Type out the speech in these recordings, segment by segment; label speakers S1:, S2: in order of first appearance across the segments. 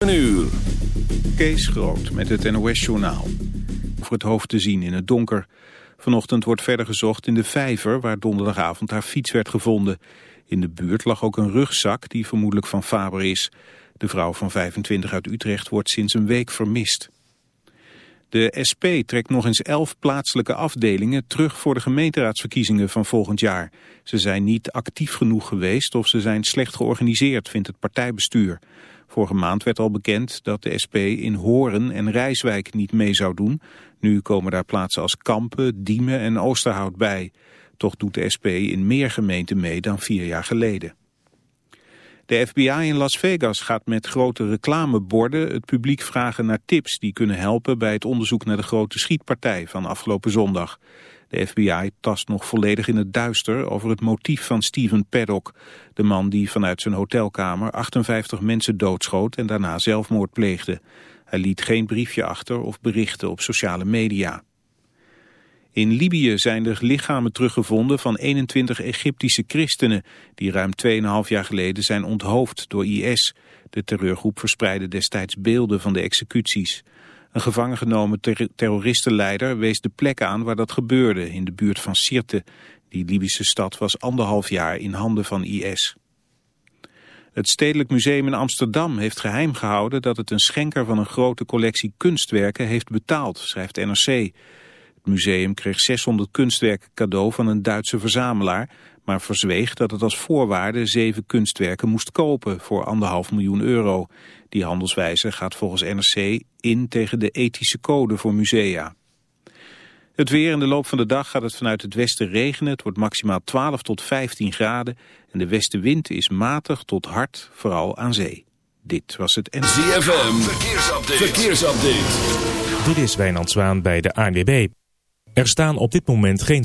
S1: Een uur.
S2: Kees Groot met het NOS-journaal. Voor het hoofd te zien in het donker. Vanochtend wordt verder gezocht in de vijver waar donderdagavond haar fiets werd gevonden. In de buurt lag ook een rugzak die vermoedelijk van Faber is. De vrouw van 25 uit Utrecht wordt sinds een week vermist. De SP trekt nog eens elf plaatselijke afdelingen terug voor de gemeenteraadsverkiezingen van volgend jaar. Ze zijn niet actief genoeg geweest of ze zijn slecht georganiseerd, vindt het partijbestuur. Vorige maand werd al bekend dat de SP in Horen en Rijswijk niet mee zou doen. Nu komen daar plaatsen als Kampen, Diemen en Oosterhout bij. Toch doet de SP in meer gemeenten mee dan vier jaar geleden. De FBI in Las Vegas gaat met grote reclameborden het publiek vragen naar tips die kunnen helpen bij het onderzoek naar de grote schietpartij van afgelopen zondag. De FBI tast nog volledig in het duister over het motief van Steven Paddock, de man die vanuit zijn hotelkamer 58 mensen doodschoot en daarna zelfmoord pleegde. Hij liet geen briefje achter of berichten op sociale media. In Libië zijn er lichamen teruggevonden van 21 Egyptische christenen... die ruim 2,5 jaar geleden zijn onthoofd door IS. De terreurgroep verspreidde destijds beelden van de executies. Een gevangen genomen ter terroristenleider wees de plek aan waar dat gebeurde... in de buurt van Sirte. Die Libische stad was anderhalf jaar in handen van IS. Het Stedelijk Museum in Amsterdam heeft geheim gehouden... dat het een schenker van een grote collectie kunstwerken heeft betaald, schrijft NRC... Het museum kreeg 600 kunstwerken cadeau van een Duitse verzamelaar, maar verzweeg dat het als voorwaarde zeven kunstwerken moest kopen voor anderhalf miljoen euro. Die handelswijze gaat volgens NRC in tegen de ethische code voor musea. Het weer in de loop van de dag gaat het vanuit het westen regenen. Het wordt maximaal 12 tot 15 graden en de westenwind is matig tot hard, vooral aan zee. Dit was het NRC.
S1: ZFM, verkeersupdate. verkeersupdate.
S3: Dit is Wijnand Zwaan bij de ANWB. Er staan op dit moment geen...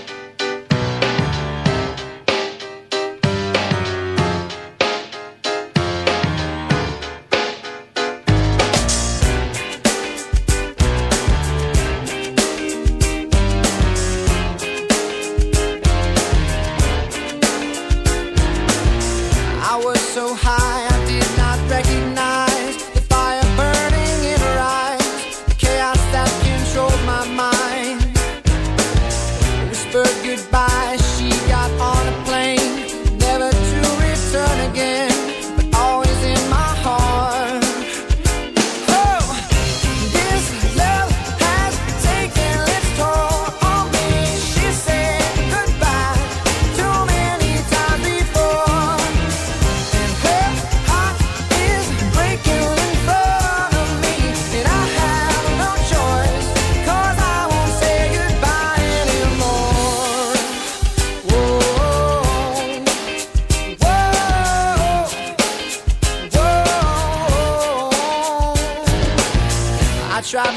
S4: I did not recognize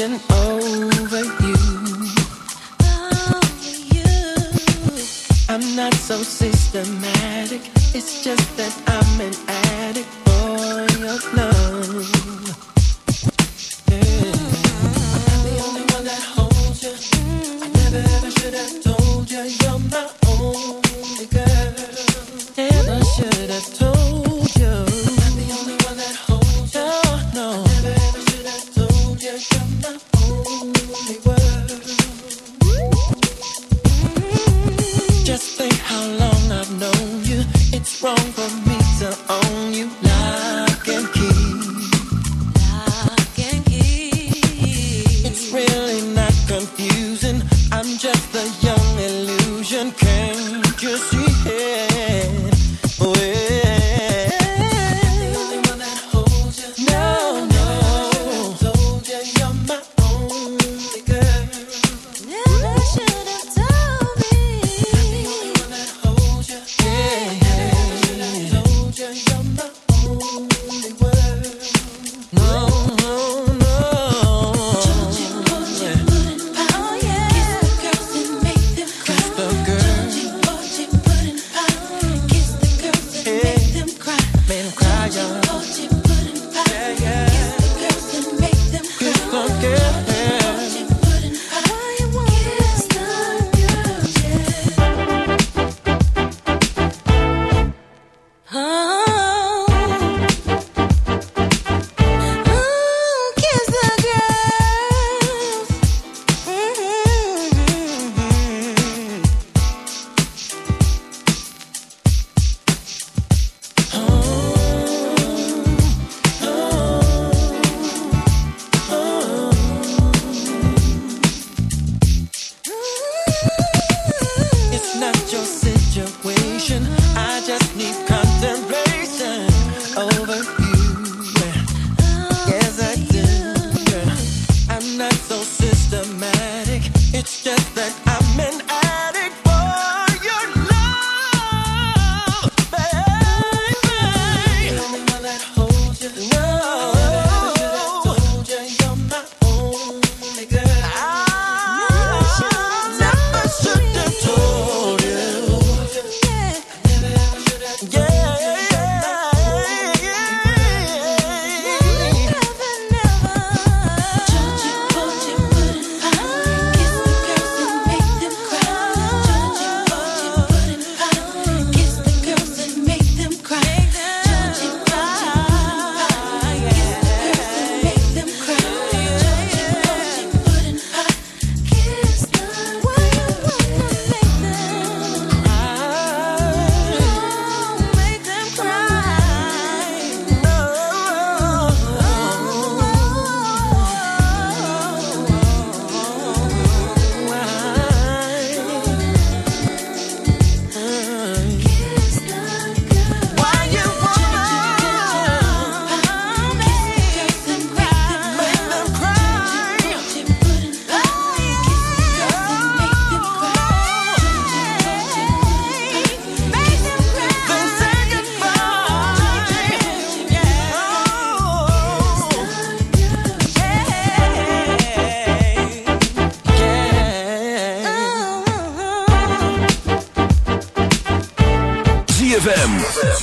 S5: attention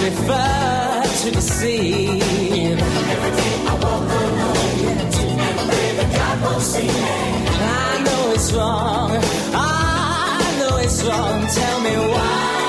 S6: Prefer to deceive. Every day I walk alone and that God won't see me. I know it's wrong. I know it's wrong. Tell me why.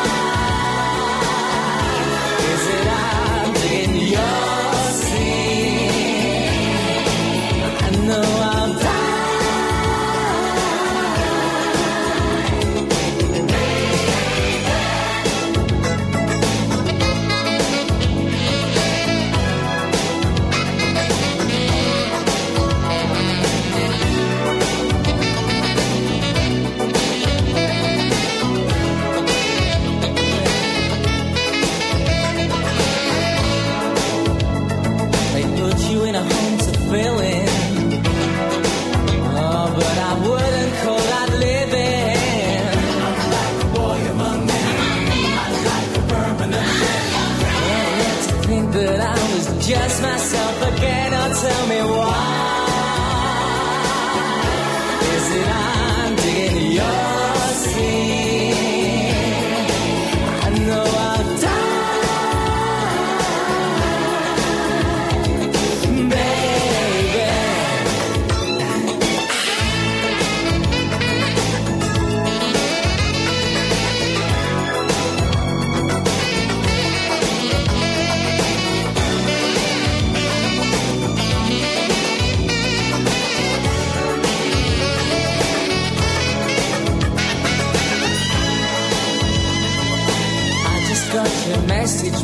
S6: Myself again. Oh, tell me why.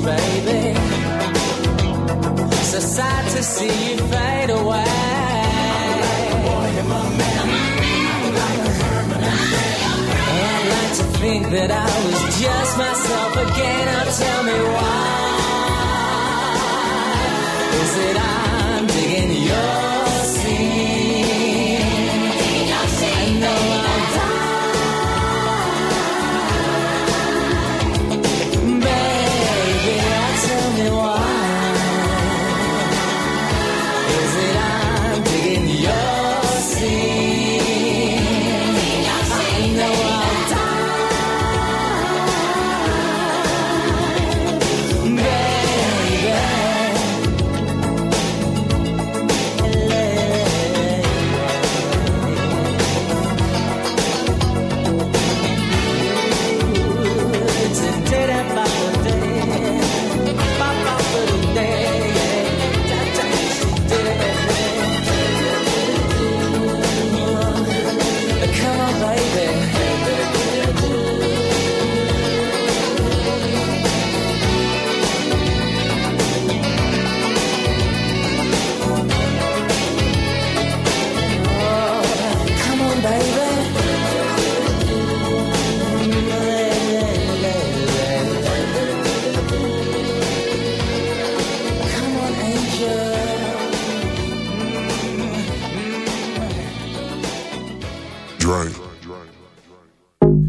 S6: Baby. So sad to see you fade away. I'd like to think that I was just myself again. Now tell me why. Is it I'm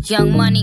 S7: Young money,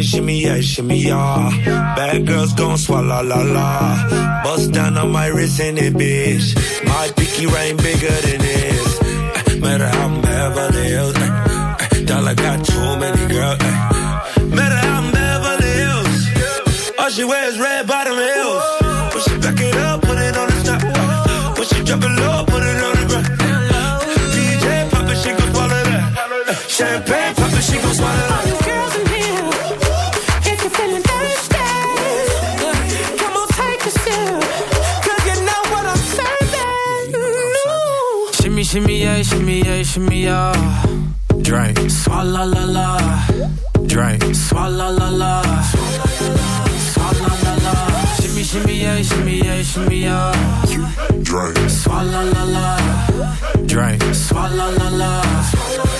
S8: Shimmy, shimmy, yeah, shimmy, yeah. Bad girls gon' swallow la la. Bust down on my wrist and it, bitch. My pinky ring bigger than this. Eh, Matter how I'm Beverly Hills. eh, eh, Dollar got too many girls. eh. Matter how I'm Beverly Hills. All she wears red bottom heels. When she back it up, put it on the top. When she drop it low, put it on the ground. DJ pop it, she gon' swallow that. Champagne pop it, she gon' swallow that.
S9: Shimmy, yeah, shimmy, yeah, shimmy, yeah. Drink, swalla la la. Drink, swalla la la. Swalla la la. Shimmy, shimmy, yeah, shimmy, yeah, shimmy, yeah. Drink, swalla la la. Drink, swalla la la.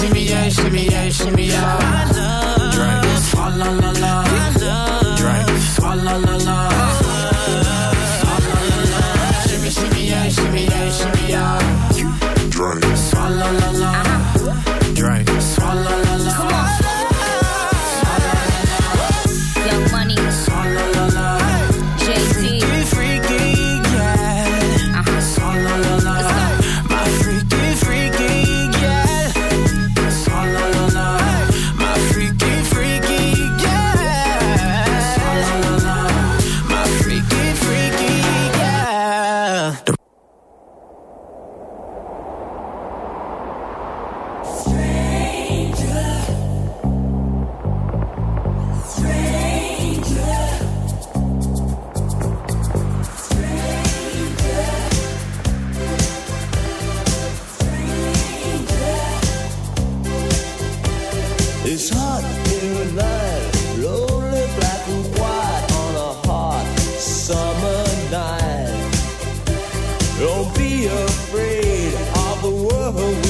S9: Shimmy, yeah, shimmy, yeah, shimmy, yeah. Drink, swalla la la. Drink, swalla la la. La la. Shimmy, shimmy, yeah, shimmy, yeah, shimmy,
S6: Don't be afraid of the world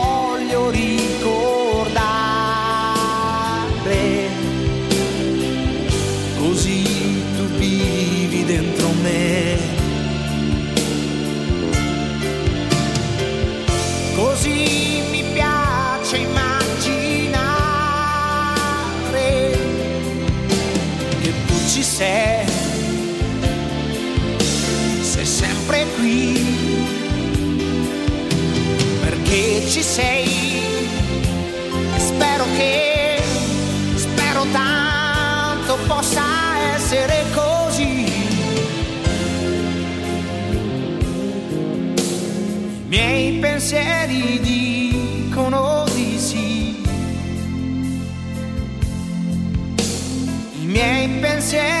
S9: ci sei, sempre qui, perché ci sei. Spero che, spero tanto possa essere così. Miei pensieri dicono di sì. I miei pensieri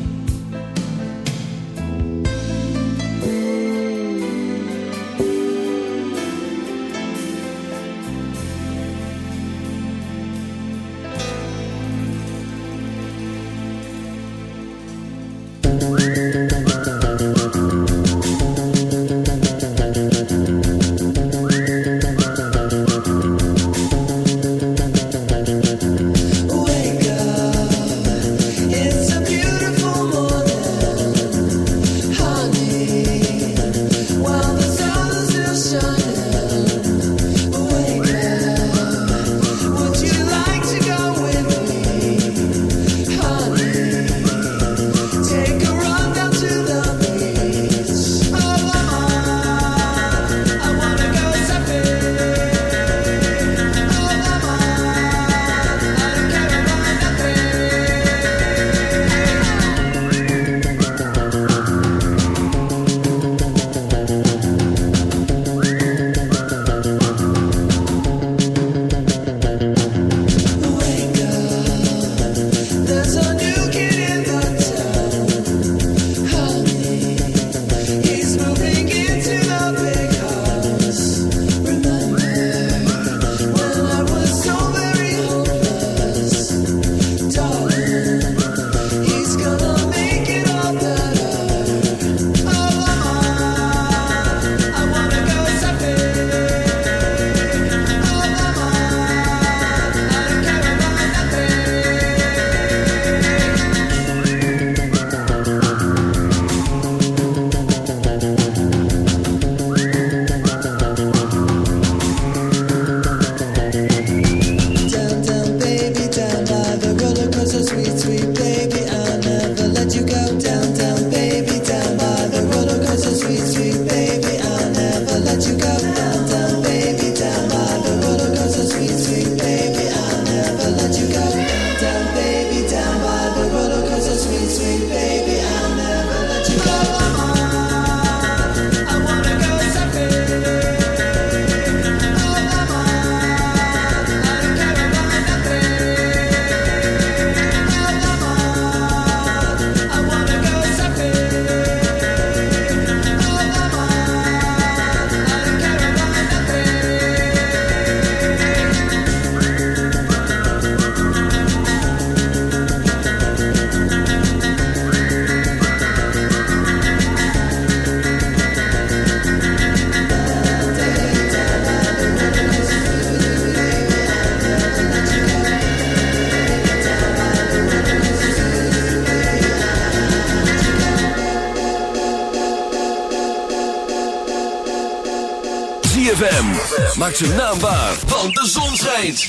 S10: ZFM. Maak ze naambaar, want de zon schijnt.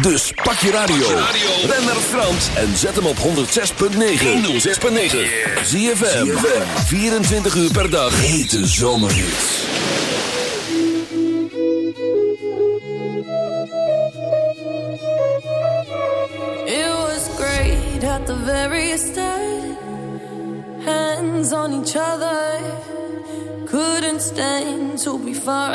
S10: Dus pak je radio. Ben naar Frans en zet hem op 106.9. 106.9. ZFM. 24 uur per dag. Hete zomerhits.
S5: It was great at the very start. Hands on each other. Couldn't stand to be far